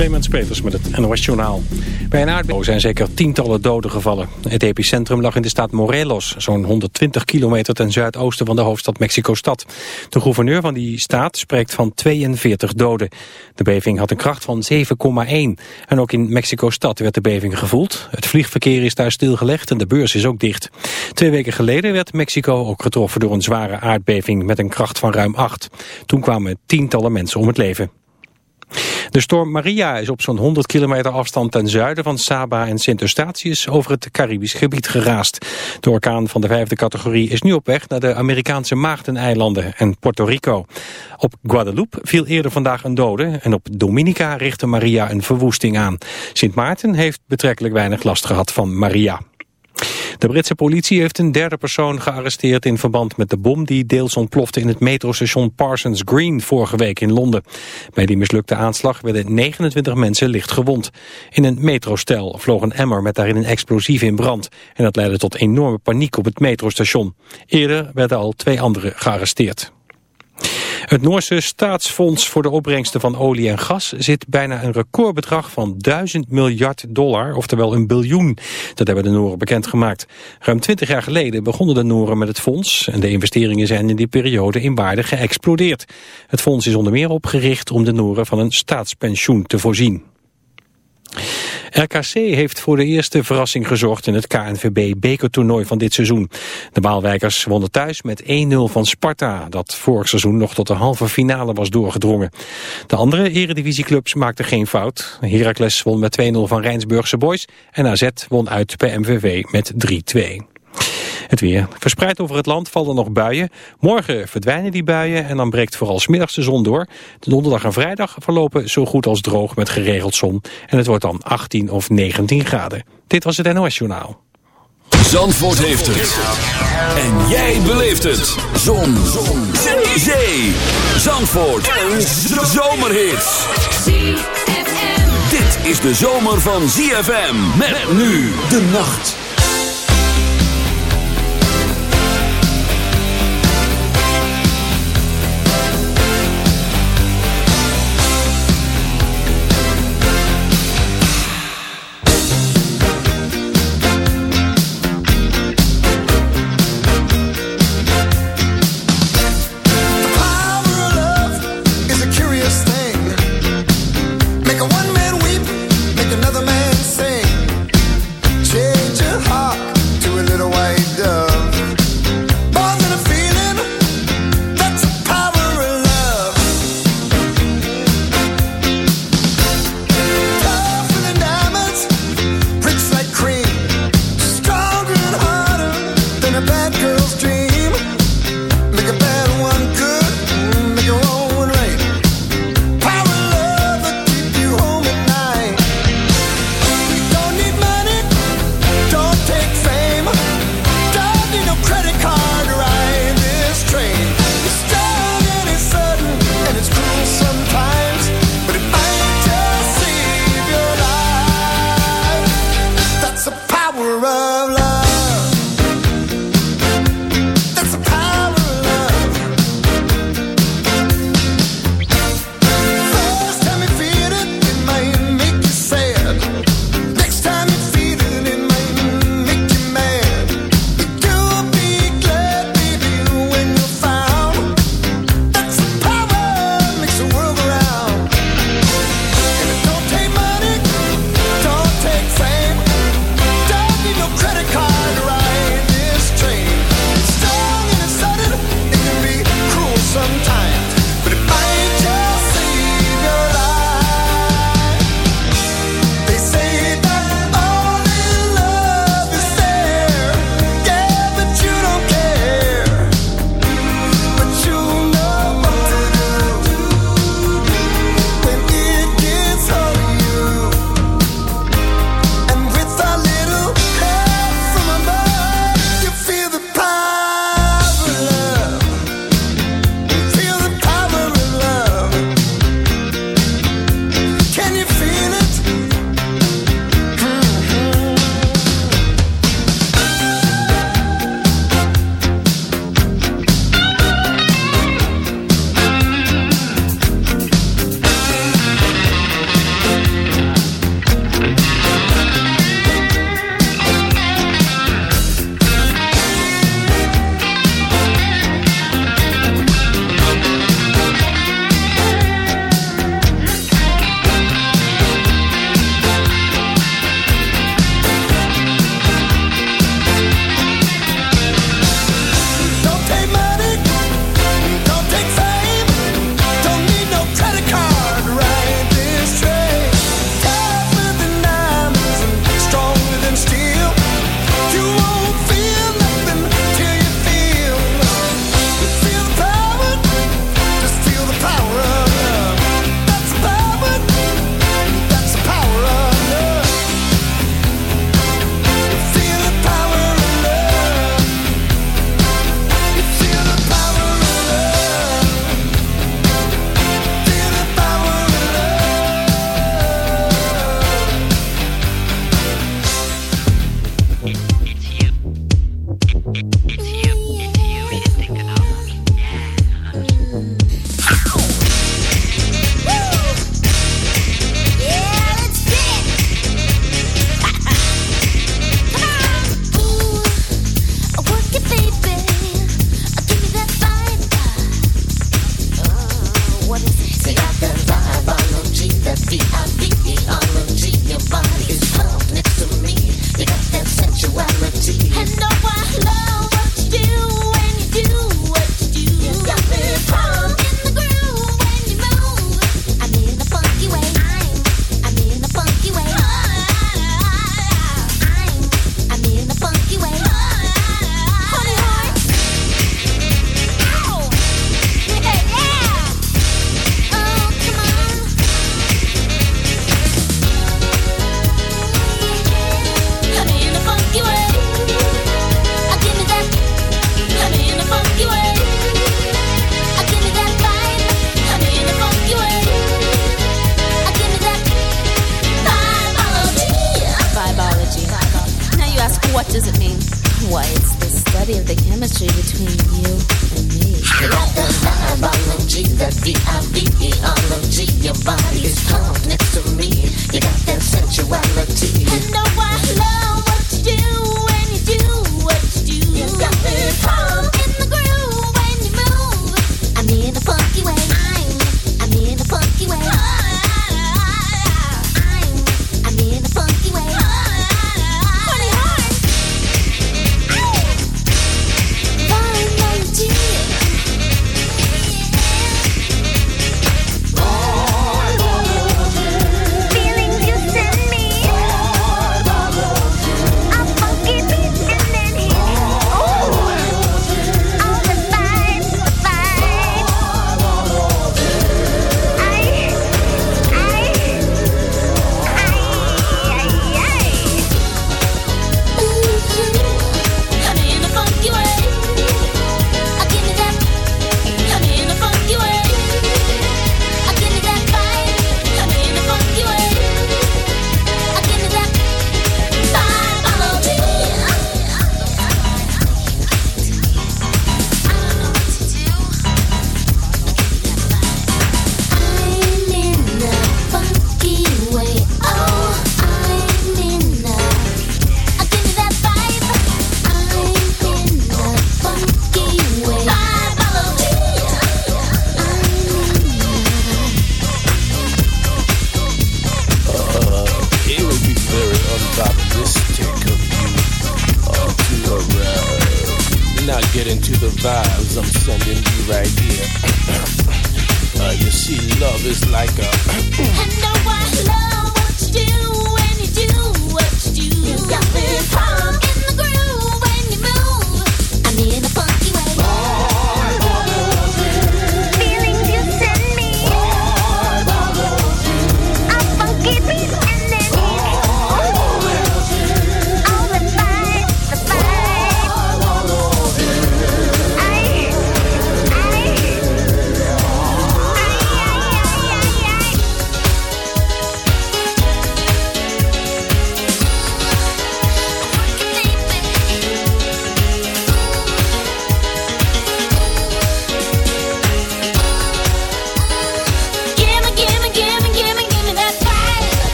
Clemens Peters met het NOS Journaal. Bij een aardbeving zijn zeker tientallen doden gevallen. Het epicentrum lag in de staat Morelos, zo'n 120 kilometer ten zuidoosten van de hoofdstad Mexico-stad. De gouverneur van die staat spreekt van 42 doden. De beving had een kracht van 7,1. En ook in Mexico-stad werd de beving gevoeld. Het vliegverkeer is daar stilgelegd en de beurs is ook dicht. Twee weken geleden werd Mexico ook getroffen door een zware aardbeving met een kracht van ruim 8. Toen kwamen tientallen mensen om het leven. De storm Maria is op zo'n 100 kilometer afstand ten zuiden van Saba en Sint Eustatius over het Caribisch gebied geraast. De orkaan van de vijfde categorie is nu op weg naar de Amerikaanse Maagdeneilanden en Puerto Rico. Op Guadeloupe viel eerder vandaag een dode en op Dominica richtte Maria een verwoesting aan. Sint Maarten heeft betrekkelijk weinig last gehad van Maria. De Britse politie heeft een derde persoon gearresteerd in verband met de bom die deels ontplofte in het metrostation Parsons Green vorige week in Londen. Bij die mislukte aanslag werden 29 mensen licht gewond. In een metrostel vloog een emmer met daarin een explosief in brand en dat leidde tot enorme paniek op het metrostation. Eerder werden al twee anderen gearresteerd. Het Noorse staatsfonds voor de opbrengsten van olie en gas zit bijna een recordbedrag van 1000 miljard dollar, oftewel een biljoen. Dat hebben de Nooren bekendgemaakt. Ruim 20 jaar geleden begonnen de Nooren met het fonds en de investeringen zijn in die periode in waarde geëxplodeerd. Het fonds is onder meer opgericht om de Nooren van een staatspensioen te voorzien. RKC heeft voor de eerste verrassing gezorgd in het KNVB-bekertoernooi van dit seizoen. De Baalwijkers wonnen thuis met 1-0 van Sparta, dat vorig seizoen nog tot de halve finale was doorgedrongen. De andere eredivisieclubs maakten geen fout. Heracles won met 2-0 van Rijnsburgse Boys en AZ won uit bij MVV met 3-2. Het weer. Verspreid over het land vallen nog buien. Morgen verdwijnen die buien en dan breekt vooral smiddags de zon door. De donderdag en vrijdag verlopen zo goed als droog met geregeld zon. En het wordt dan 18 of 19 graden. Dit was het NOS Journaal. Zandvoort heeft het. En jij beleeft het. Zon. zon. Zee. Zandvoort. Een zomerhit. Dit is de zomer van ZFM. Met nu de nacht.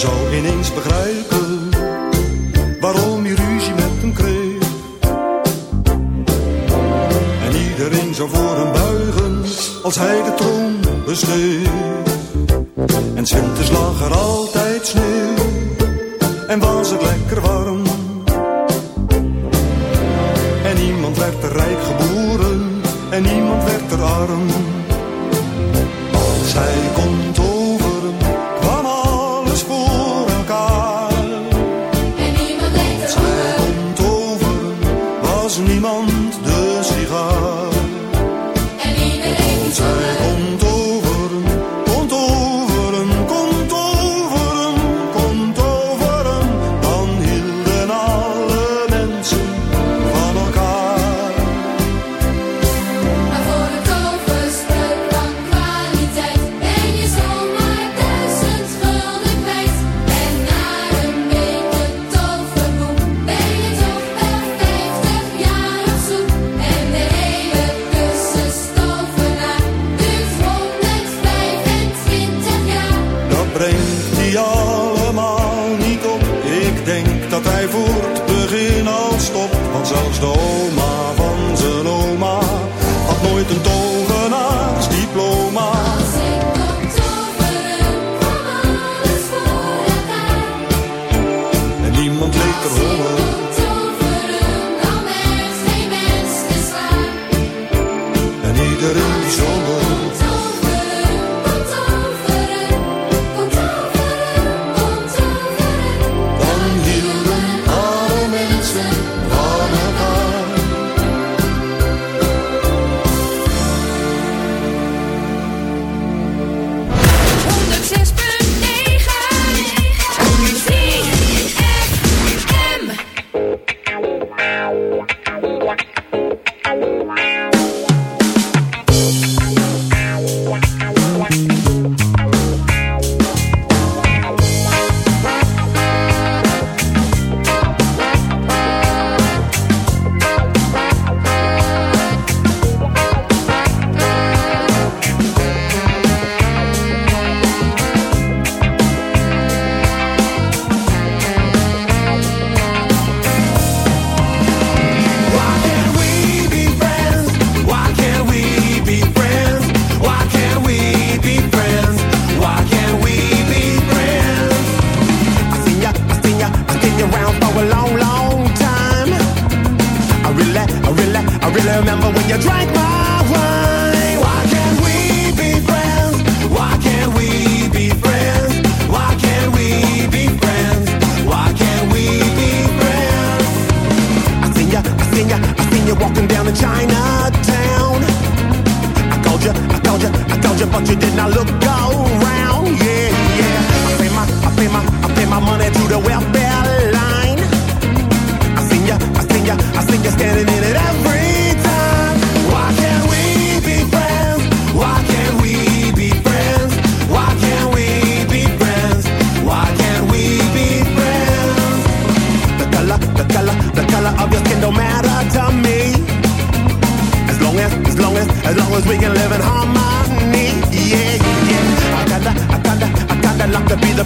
zou ineens begrijpen waarom je ruzie met hem kreeg. En iedereen zou voor hem buigen als hij de troon besteed. En winters lag er altijd sneeuw en was het lekker warm. En niemand werd er rijk geboren en niemand werd er arm.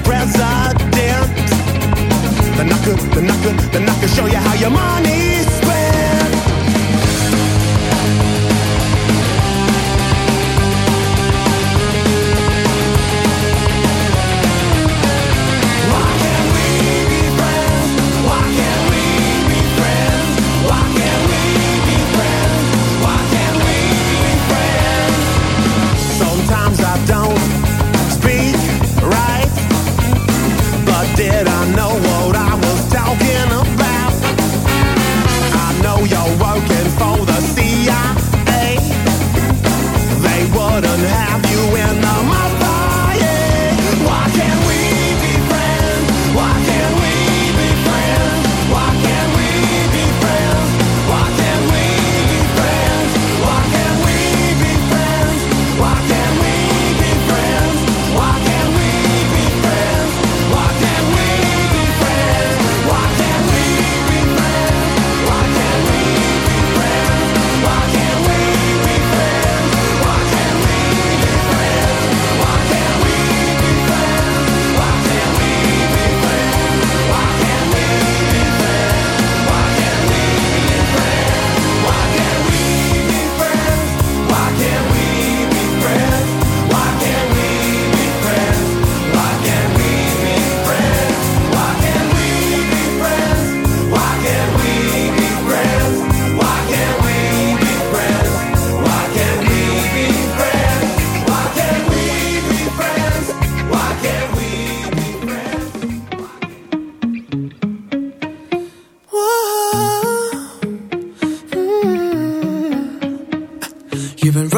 president. Then I could, then I could, then I could show you how your money.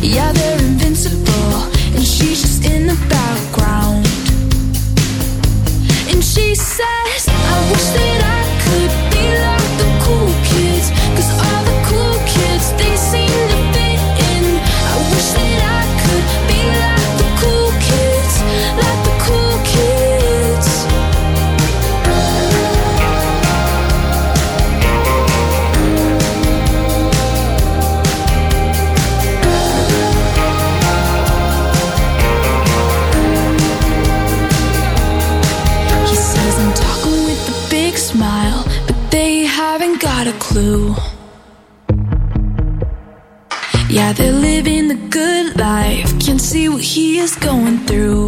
Yeah, they're invincible, and she's just in the background. And she says, I wish that I is going through.